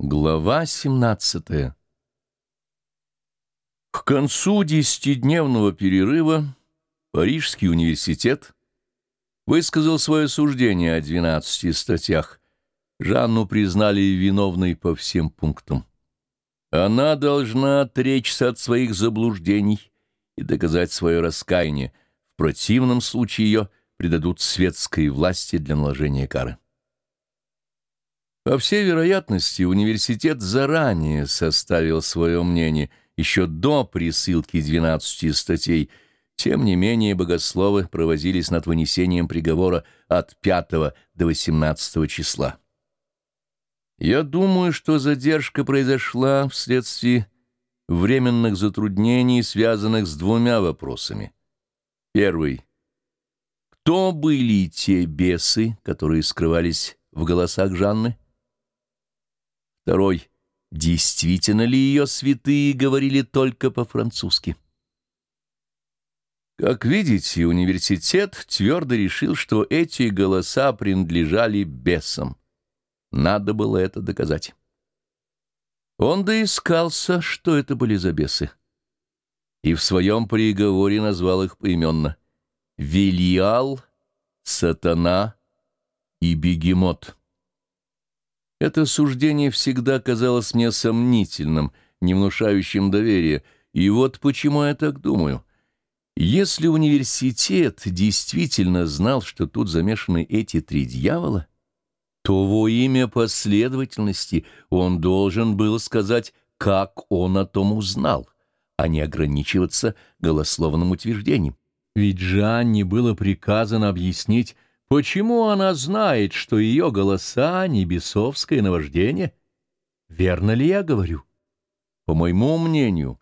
Глава 17 К концу десятидневного перерыва Парижский университет высказал свое суждение о 12 статьях. Жанну признали виновной по всем пунктам. Она должна отречься от своих заблуждений и доказать свое раскаяние. В противном случае ее предадут светской власти для наложения кары. По всей вероятности, университет заранее составил свое мнение, еще до присылки 12 статей. Тем не менее, богословы провозились над вынесением приговора от 5 до 18 числа. Я думаю, что задержка произошла вследствие временных затруднений, связанных с двумя вопросами. Первый. Кто были те бесы, которые скрывались в голосах Жанны? Второй. Действительно ли ее святые говорили только по-французски? Как видите, университет твердо решил, что эти голоса принадлежали бесам. Надо было это доказать. Он доискался, что это были за бесы. И в своем приговоре назвал их поименно. Вильял, Сатана и Бегемот. Это суждение всегда казалось мне сомнительным, не внушающим доверия, и вот почему я так думаю. Если университет действительно знал, что тут замешаны эти три дьявола, то во имя последовательности он должен был сказать, как он о том узнал, а не ограничиваться голословным утверждением. Ведь Жанне было приказано объяснить, Почему она знает, что ее голоса — небесовское наваждение? Верно ли я говорю? По моему мнению,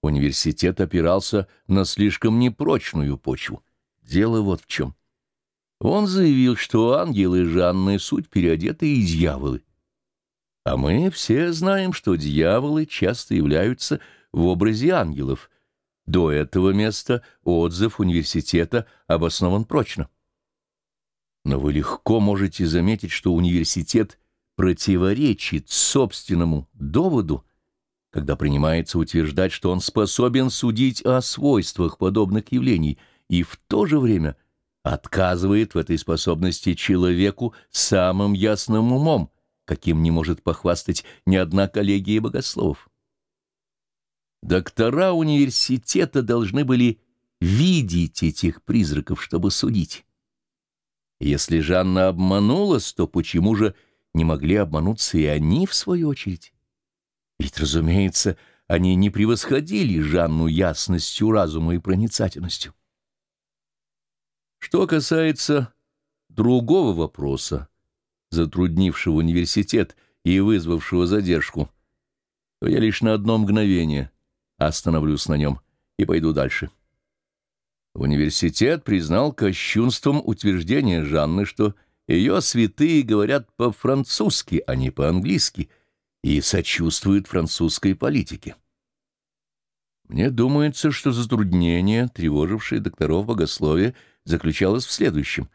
университет опирался на слишком непрочную почву. Дело вот в чем. Он заявил, что ангелы Жанны — суть переодетые дьяволы. А мы все знаем, что дьяволы часто являются в образе ангелов. До этого места отзыв университета обоснован прочно. Но вы легко можете заметить, что университет противоречит собственному доводу, когда принимается утверждать, что он способен судить о свойствах подобных явлений и в то же время отказывает в этой способности человеку самым ясным умом, каким не может похвастать ни одна коллегия богословов. Доктора университета должны были видеть этих призраков, чтобы судить. Если Жанна обманулась, то почему же не могли обмануться и они, в свою очередь? Ведь, разумеется, они не превосходили Жанну ясностью разума и проницательностью. Что касается другого вопроса, затруднившего университет и вызвавшего задержку, то я лишь на одно мгновение остановлюсь на нем и пойду дальше. Университет признал кощунством утверждение Жанны, что ее святые говорят по-французски, а не по-английски, и сочувствуют французской политике. Мне думается, что затруднение, тревожившее докторов богословия, заключалось в следующем.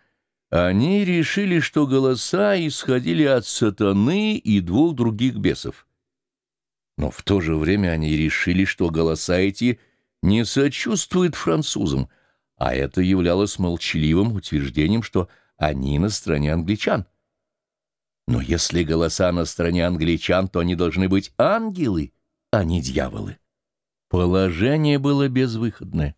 Они решили, что голоса исходили от сатаны и двух других бесов. Но в то же время они решили, что голоса эти не сочувствуют французам, а это являлось молчаливым утверждением, что они на стороне англичан. Но если голоса на стороне англичан, то они должны быть ангелы, а не дьяволы. Положение было безвыходное.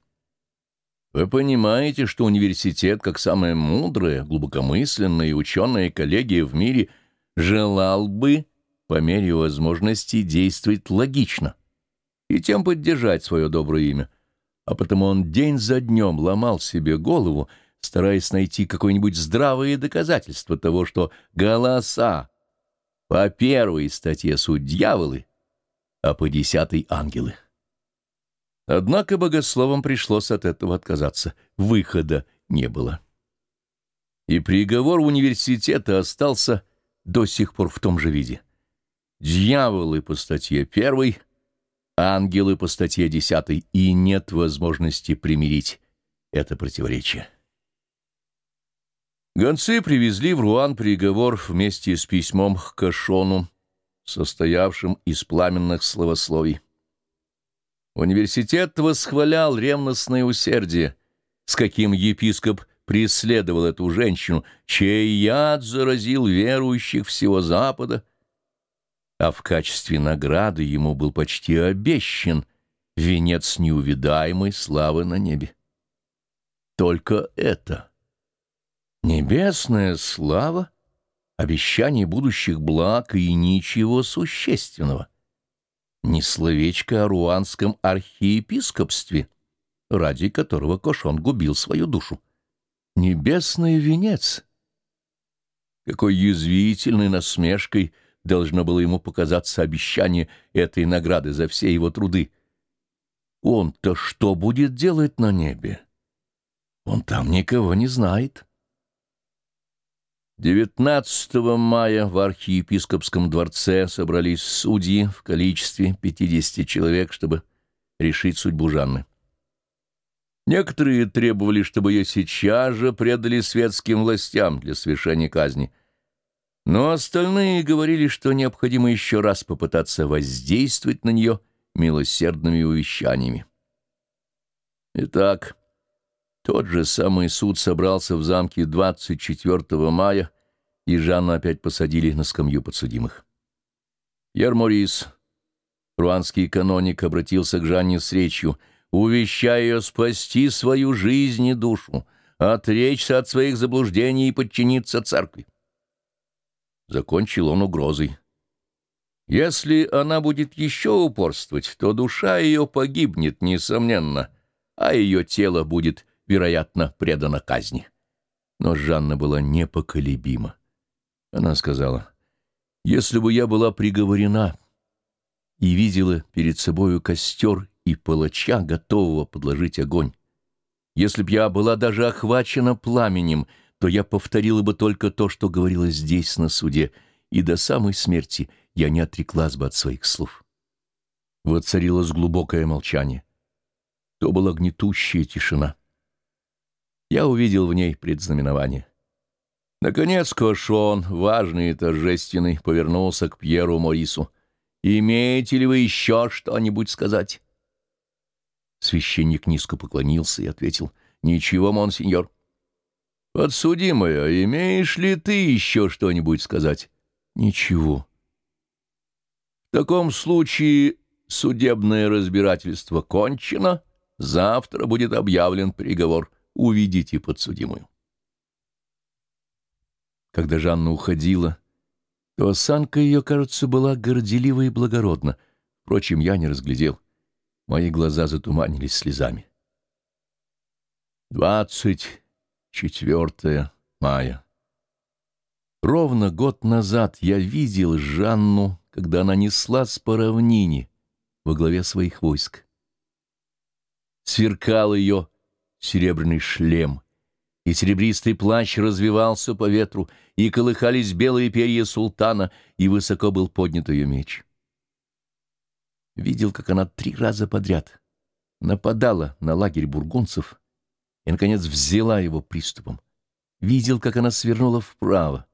Вы понимаете, что университет, как самая мудрая, глубокомысленная и ученая коллегия в мире, желал бы, по мере возможности, действовать логично и тем поддержать свое доброе имя а потому он день за днем ломал себе голову, стараясь найти какое-нибудь здравое доказательство того, что голоса по первой статье суть дьяволы, а по десятой — ангелы. Однако богословам пришлось от этого отказаться, выхода не было. И приговор университета остался до сих пор в том же виде. Дьяволы по статье первой — ангелы по статье 10, и нет возможности примирить это противоречие. Гонцы привезли в Руан приговор вместе с письмом к Кашону, состоявшим из пламенных словословий. Университет восхвалял ревностное усердие, с каким епископ преследовал эту женщину, чей яд заразил верующих всего Запада, а в качестве награды ему был почти обещан венец неувидаемой славы на небе. Только это небесная слава, обещание будущих благ и ничего существенного. Ни словечко о руанском архиепископстве, ради которого Кошон губил свою душу. Небесный венец. Какой язвительной насмешкой должно было ему показаться обещание этой награды за все его труды. Он-то что будет делать на небе? Он там никого не знает. 19 мая в архиепископском дворце собрались судьи в количестве 50 человек, чтобы решить судьбу Жанны. Некоторые требовали, чтобы ее сейчас же предали светским властям для совершения казни. Но остальные говорили, что необходимо еще раз попытаться воздействовать на нее милосердными увещаниями. Итак, тот же самый суд собрался в замке 24 мая, и Жанну опять посадили на скамью подсудимых. Пьер Морис, руанский каноник, обратился к Жанне с речью — увещая ее спасти свою жизнь и душу, отречься от своих заблуждений и подчиниться церкви. Закончил он угрозой. Если она будет еще упорствовать, то душа ее погибнет, несомненно, а ее тело будет, вероятно, предано казни. Но Жанна была непоколебима. Она сказала, «Если бы я была приговорена и видела перед собою костер и палача, готового подложить огонь. Если б я была даже охвачена пламенем, то я повторила бы только то, что говорила здесь, на суде, и до самой смерти я не отреклась бы от своих слов. Воцарилось глубокое молчание. То была гнетущая тишина. Я увидел в ней предзнаменование. Наконец Кошон, важный и торжественный, повернулся к Пьеру Морису. «Имеете ли вы еще что-нибудь сказать?» Священник низко поклонился и ответил, «Ничего, монсеньор». «Подсудимая, имеешь ли ты еще что-нибудь сказать?» «Ничего». «В таком случае судебное разбирательство кончено, завтра будет объявлен приговор. Уведите подсудимую». Когда Жанна уходила, то осанка ее, кажется, была горделива и благородна. Впрочем, я не разглядел. Мои глаза затуманились слезами. 24 мая. Ровно год назад я видел Жанну, когда она неслась по равнине во главе своих войск. Сверкал ее серебряный шлем, и серебристый плащ развивался по ветру, и колыхались белые перья султана, и высоко был поднят ее меч видел, как она три раза подряд нападала на лагерь бургунцев и, наконец, взяла его приступом. Видел, как она свернула вправо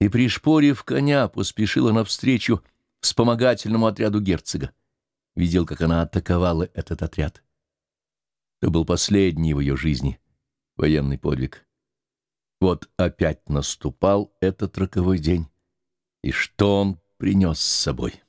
и, пришпорив коня, поспешила навстречу вспомогательному отряду герцога. Видел, как она атаковала этот отряд. Это был последний в ее жизни военный подвиг. Вот опять наступал этот роковой день, и что он принес с собой?